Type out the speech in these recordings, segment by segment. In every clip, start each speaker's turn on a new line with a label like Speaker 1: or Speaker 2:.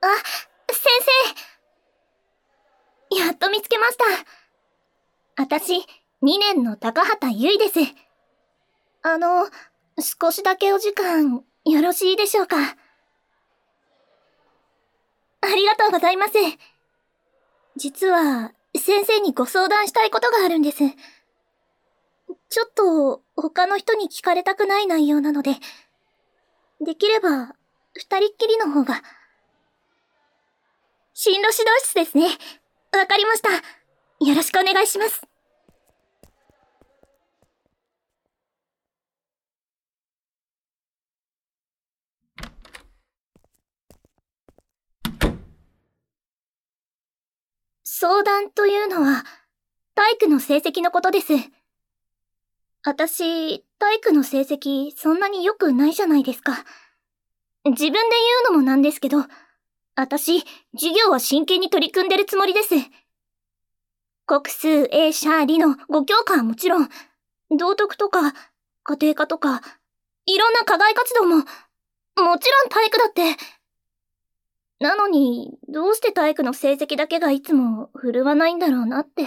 Speaker 1: あ、先生。やっと見つけました。私、2年の高畑ゆいです。あの、少しだけお時間、よろしいでしょうか。ありがとうございます。実は、先生にご相談したいことがあるんです。ちょっと、他の人に聞かれたくない内容なので、できれば、二人っきりの方が。進路指導室ですね。わかりました。よろしくお願いします。相談というのは、体育の成績のことです。私、体育の成績そんなに良くないじゃないですか。自分で言うのもなんですけど、私、授業は真剣に取り組んでるつもりです。国数、英、社、理の5教科はもちろん、道徳とか、家庭科とか、いろんな課外活動も、もちろん体育だって。なのに、どうして体育の成績だけがいつも振るわないんだろうなって。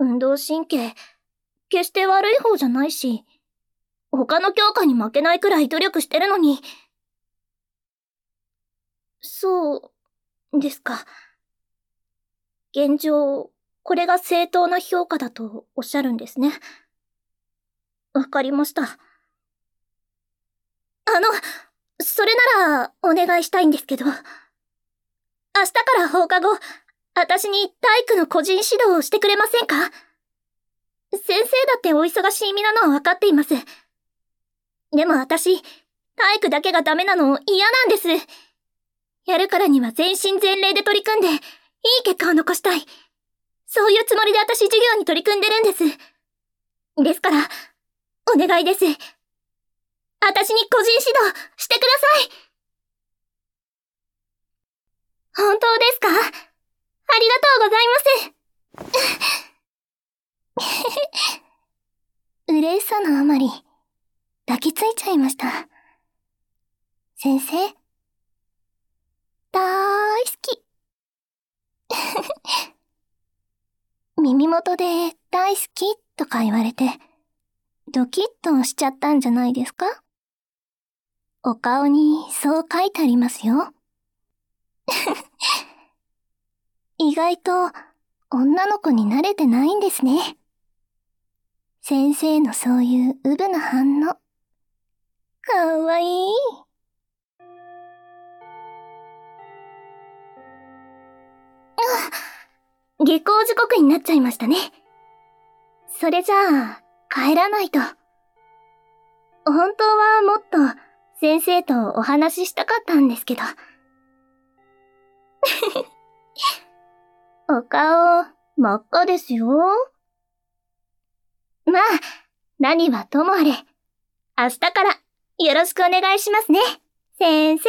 Speaker 1: 運動神経、決して悪い方じゃないし、他の教科に負けないくらい努力してるのに。そう、ですか。現状、これが正当な評価だとおっしゃるんですね。わかりました。あの、それならお願いしたいんですけど、明日から放課後、私に体育の個人指導をしてくれませんか？先生だってお忙しい身なのは分かっています。でも私、体育だけがダメなの嫌なんです。やるからには全身全霊で取り組んで、いい結果を残したい。そういうつもりで私授業に取り組んでるんです。ですから、お願いです。私に個人指導してください。本当ですか？ありがとうございます。嬉しさのあまり、抱きついちゃいました。先生、だーい好き。耳元で大好きとか言われて、ドキッとしちゃったんじゃないですか？お顔にそう書いてありますよ。意外と女の子に慣れてないんですね。先生のそういううぶな反応。かわいい。下校時刻になっちゃいましたね。それじゃあ、帰らないと。本当はもっと先生とお話ししたかったんですけど。お顔、真っ赤ですよ。まあ、何はともあれ、明日からよろしくお願いしますね、先生。